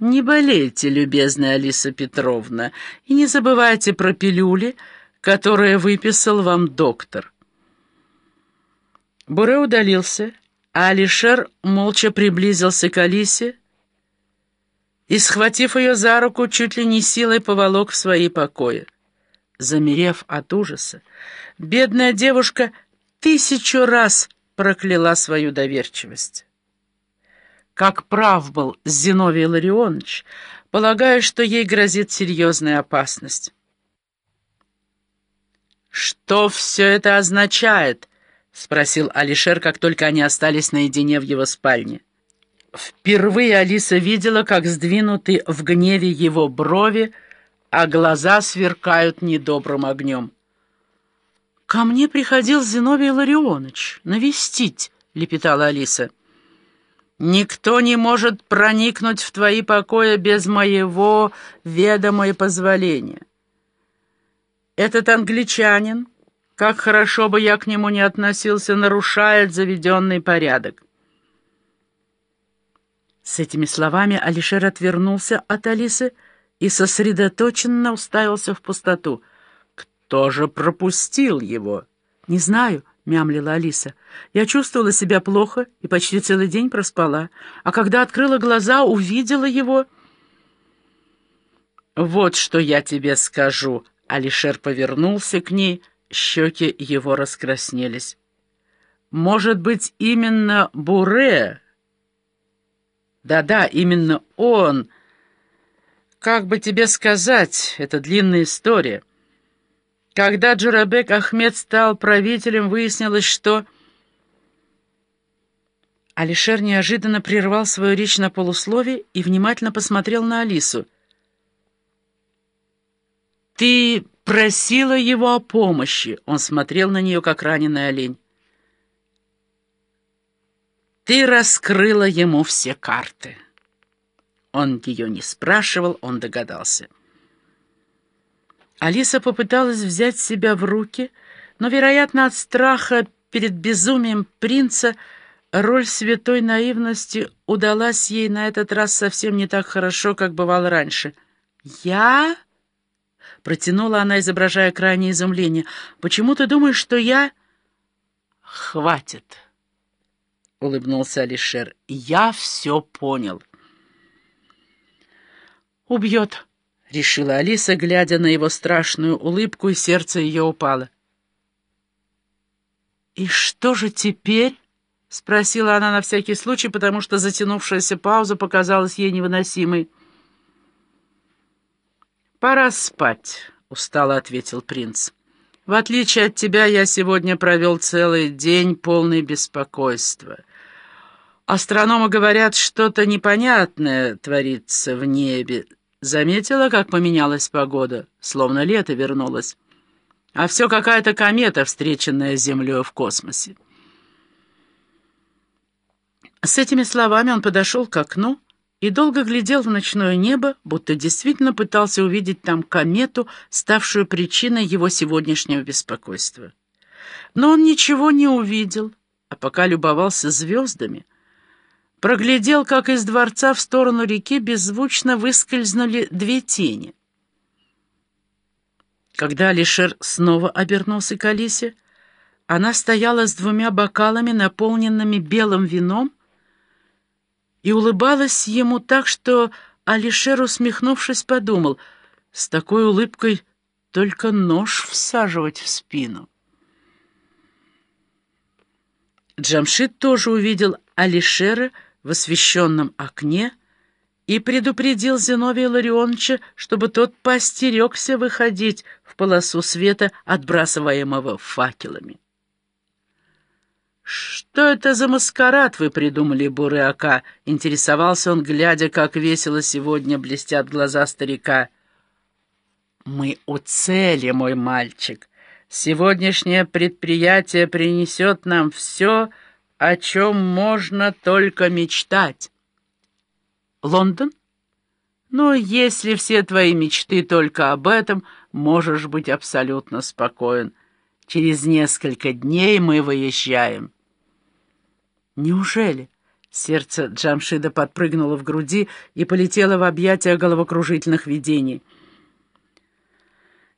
не болейте, любезная Алиса Петровна, и не забывайте про пилюли, которые выписал вам доктор». Буре удалился, а Алишер молча приблизился к Алисе и, схватив ее за руку, чуть ли не силой поволок в свои покои. Замерев от ужаса, бедная девушка тысячу раз прокляла свою доверчивость. Как прав был Зиновий Ларионович, полагая, что ей грозит серьезная опасность. «Что все это означает?» — спросил Алишер, как только они остались наедине в его спальне. Впервые Алиса видела, как сдвинуты в гневе его брови, а глаза сверкают недобрым огнем. «Ко мне приходил Зиновий Ларионович навестить», — лепетала Алиса. «Никто не может проникнуть в твои покои без моего ведома и позволения. Этот англичанин...» Как хорошо бы я к нему не относился, нарушает заведенный порядок. С этими словами Алишер отвернулся от Алисы и сосредоточенно уставился в пустоту. «Кто же пропустил его?» «Не знаю», — мямлила Алиса. «Я чувствовала себя плохо и почти целый день проспала, а когда открыла глаза, увидела его...» «Вот что я тебе скажу», — Алишер повернулся к ней, — Щеки его раскраснелись. «Может быть, именно Буре?» «Да-да, именно он. Как бы тебе сказать, это длинная история. Когда Джурабек Ахмед стал правителем, выяснилось, что...» Алишер неожиданно прервал свою речь на полуслове и внимательно посмотрел на Алису. «Ты просила его о помощи. Он смотрел на нее, как раненый олень. Ты раскрыла ему все карты. Он ее не спрашивал, он догадался. Алиса попыталась взять себя в руки, но, вероятно, от страха перед безумием принца роль святой наивности удалась ей на этот раз совсем не так хорошо, как бывало раньше. «Я?» Протянула она, изображая крайнее изумление. «Почему ты думаешь, что я...» «Хватит!» — улыбнулся Алишер. «Я все понял». «Убьет», — решила Алиса, глядя на его страшную улыбку, и сердце ее упало. «И что же теперь?» — спросила она на всякий случай, потому что затянувшаяся пауза показалась ей невыносимой. «Пора спать», — устало ответил принц. «В отличие от тебя, я сегодня провел целый день полный беспокойства. Астрономы говорят, что-то непонятное творится в небе. Заметила, как поменялась погода, словно лето вернулось. А все какая-то комета, встреченная Землей в космосе». С этими словами он подошел к окну, и долго глядел в ночное небо, будто действительно пытался увидеть там комету, ставшую причиной его сегодняшнего беспокойства. Но он ничего не увидел, а пока любовался звездами, проглядел, как из дворца в сторону реки беззвучно выскользнули две тени. Когда Алишер снова обернулся к Алисе, она стояла с двумя бокалами, наполненными белым вином, и улыбалась ему так, что Алишер, усмехнувшись, подумал, с такой улыбкой только нож всаживать в спину. Джамшит тоже увидел Алишера в освещенном окне и предупредил Зиновия Ларионовича, чтобы тот поостерегся выходить в полосу света, отбрасываемого факелами. «Что это за маскарад вы придумали, Буреака?» — интересовался он, глядя, как весело сегодня блестят глаза старика. «Мы у цели, мой мальчик. Сегодняшнее предприятие принесет нам все, о чем можно только мечтать». «Лондон?» «Ну, если все твои мечты только об этом, можешь быть абсолютно спокоен. Через несколько дней мы выезжаем». «Неужели?» — Сердце Джамшида подпрыгнуло в груди и полетело в объятия головокружительных видений —